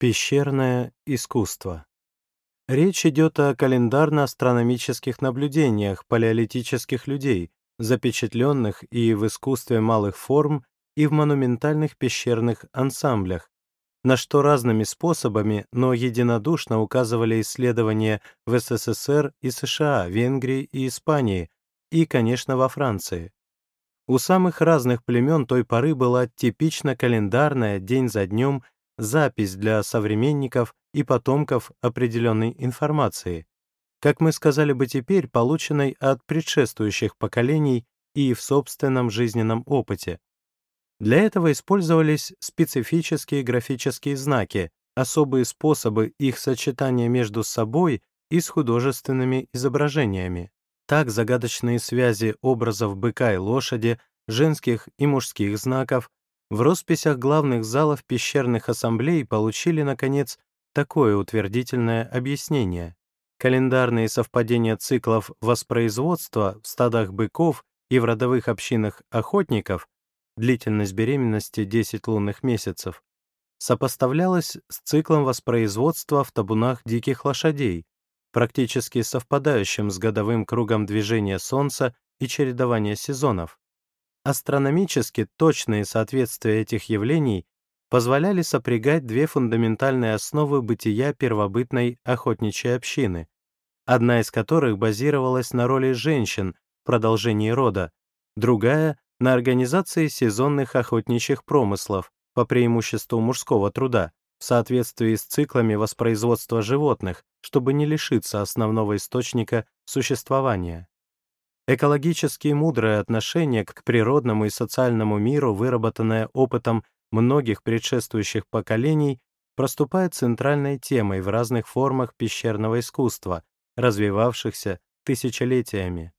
Пещерное искусство. Речь идет о календарно-астрономических наблюдениях палеолитических людей, запечатленных и в искусстве малых форм, и в монументальных пещерных ансамблях, на что разными способами, но единодушно указывали исследования в СССР и США, Венгрии и Испании, и, конечно, во Франции. У самых разных племен той поры была типично календарная, день за днем, запись для современников и потомков определенной информации, как мы сказали бы теперь, полученной от предшествующих поколений и в собственном жизненном опыте. Для этого использовались специфические графические знаки, особые способы их сочетания между собой и с художественными изображениями. Так загадочные связи образов быка и лошади, женских и мужских знаков в росписях главных залов пещерных ассамблей получили, наконец, такое утвердительное объяснение. Календарные совпадения циклов воспроизводства в стадах быков и в родовых общинах охотников, длительность беременности 10 лунных месяцев, сопоставлялась с циклом воспроизводства в табунах диких лошадей, практически совпадающим с годовым кругом движения Солнца и чередования сезонов. Астрономически точные соответствия этих явлений позволяли сопрягать две фундаментальные основы бытия первобытной охотничьей общины, одна из которых базировалась на роли женщин в продолжении рода, другая — на организации сезонных охотничьих промыслов по преимуществу мужского труда в соответствии с циклами воспроизводства животных, чтобы не лишиться основного источника существования. Экологически мудрое отношение к природному и социальному миру, выработанное опытом многих предшествующих поколений, проступает центральной темой в разных формах пещерного искусства, развивавшихся тысячелетиями.